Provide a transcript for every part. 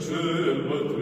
children, but we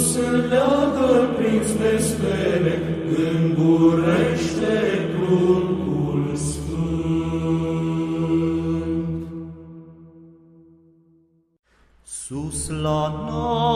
se leagă prin stele, îmburește pruncul sfânt. Sus la noi,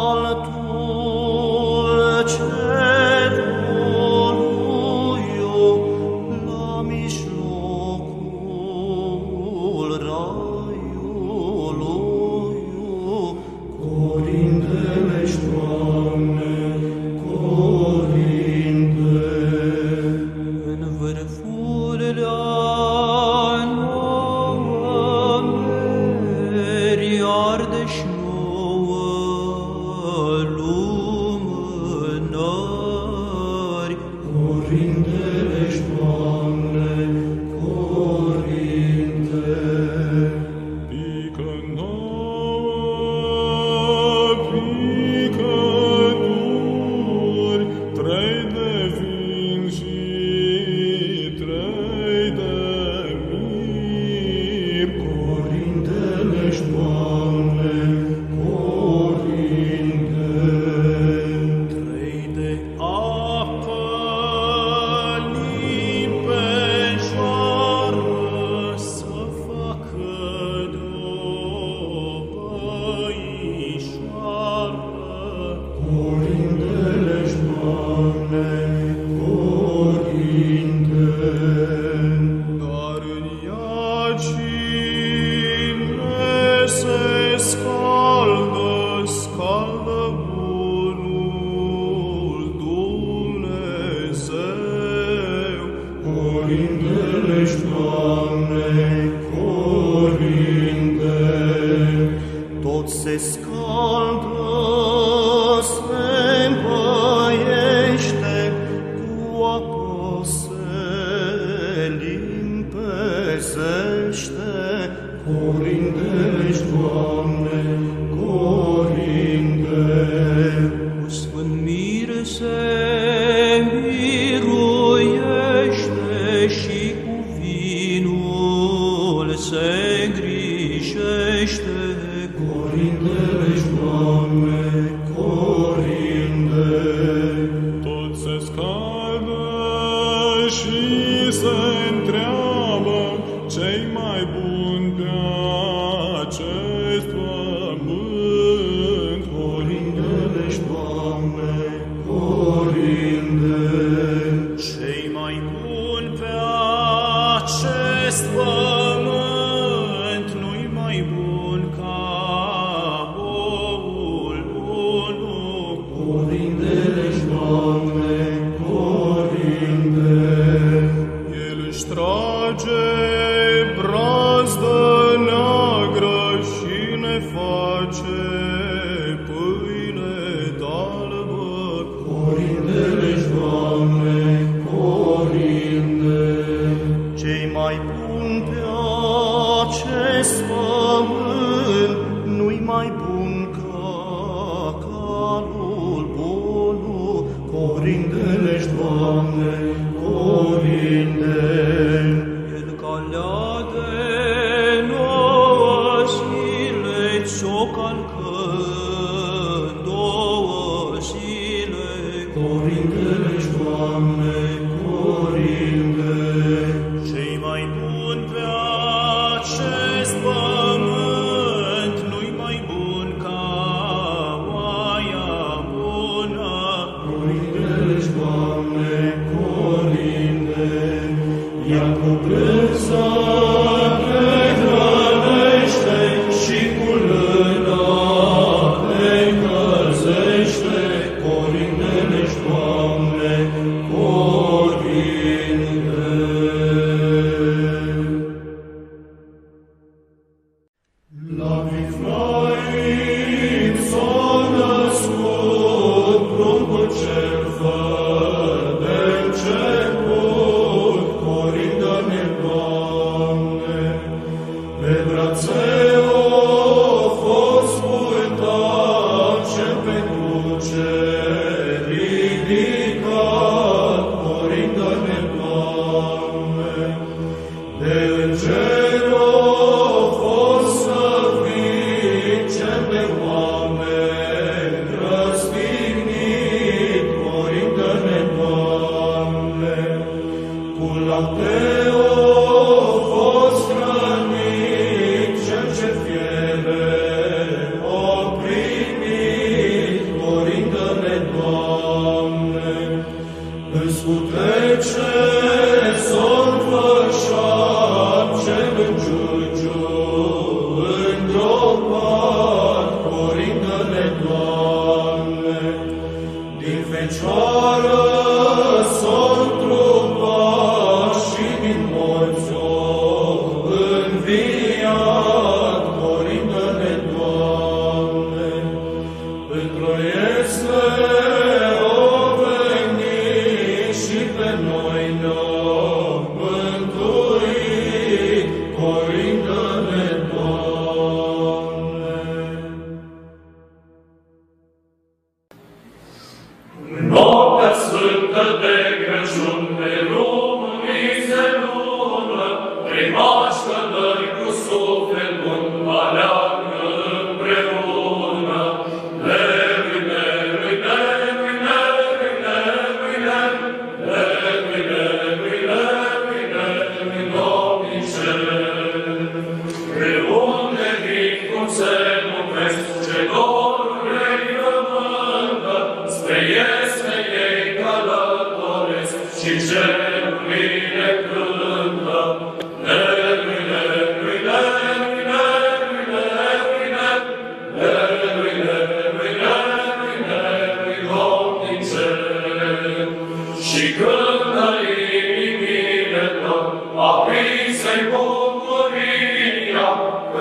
Satan one.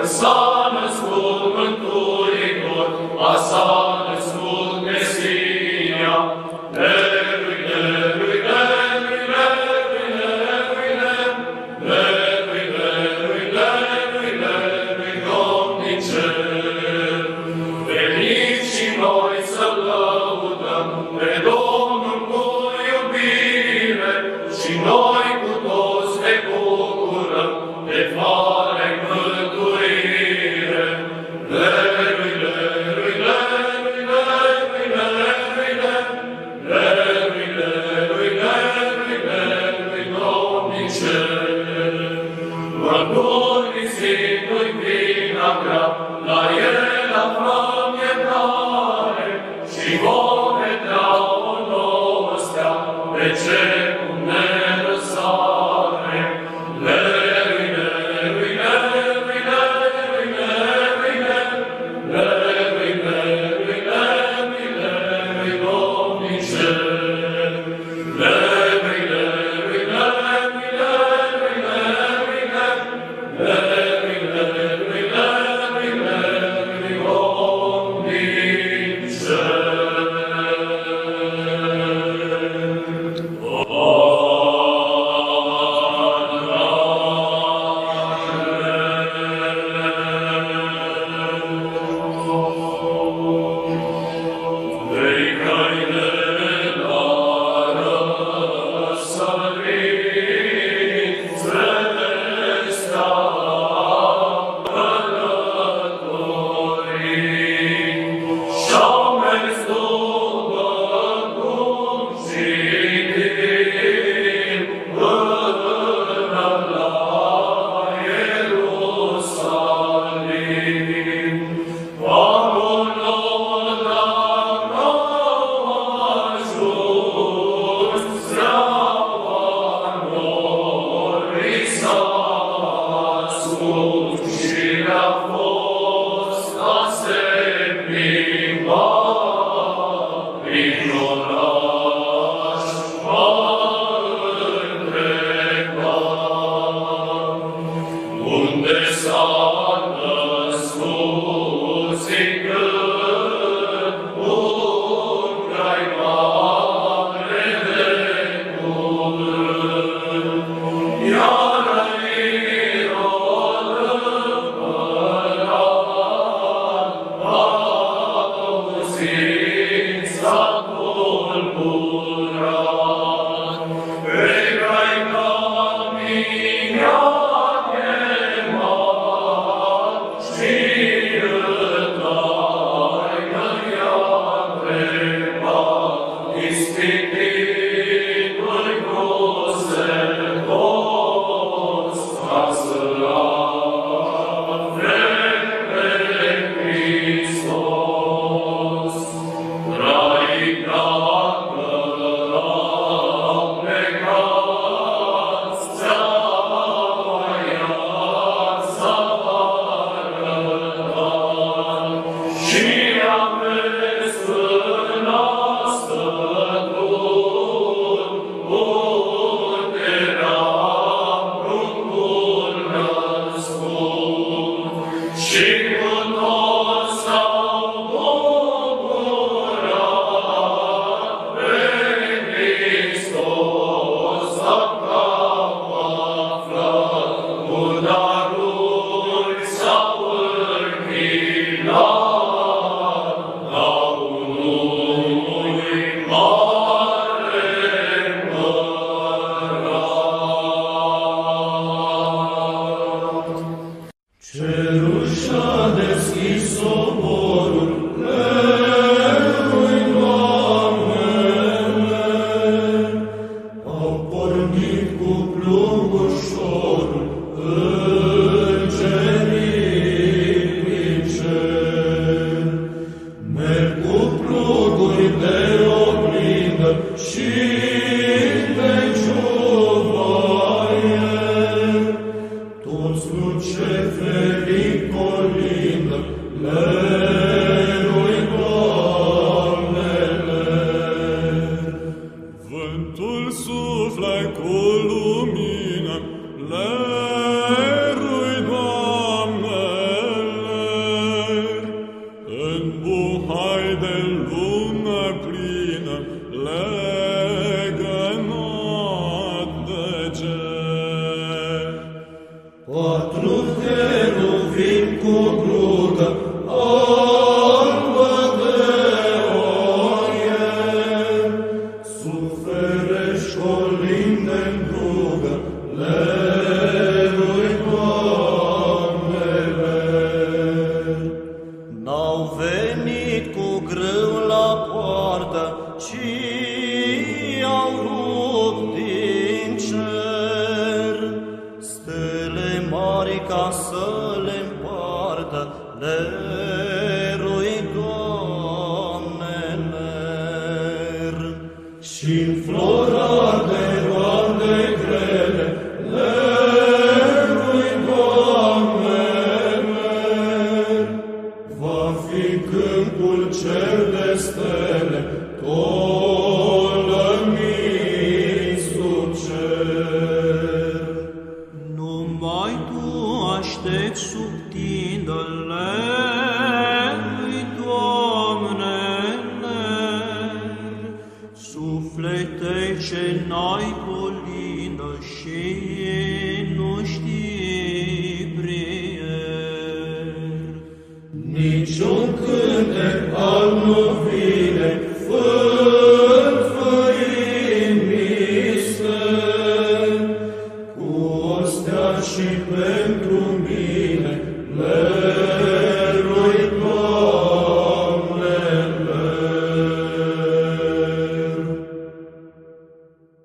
The psalmist will.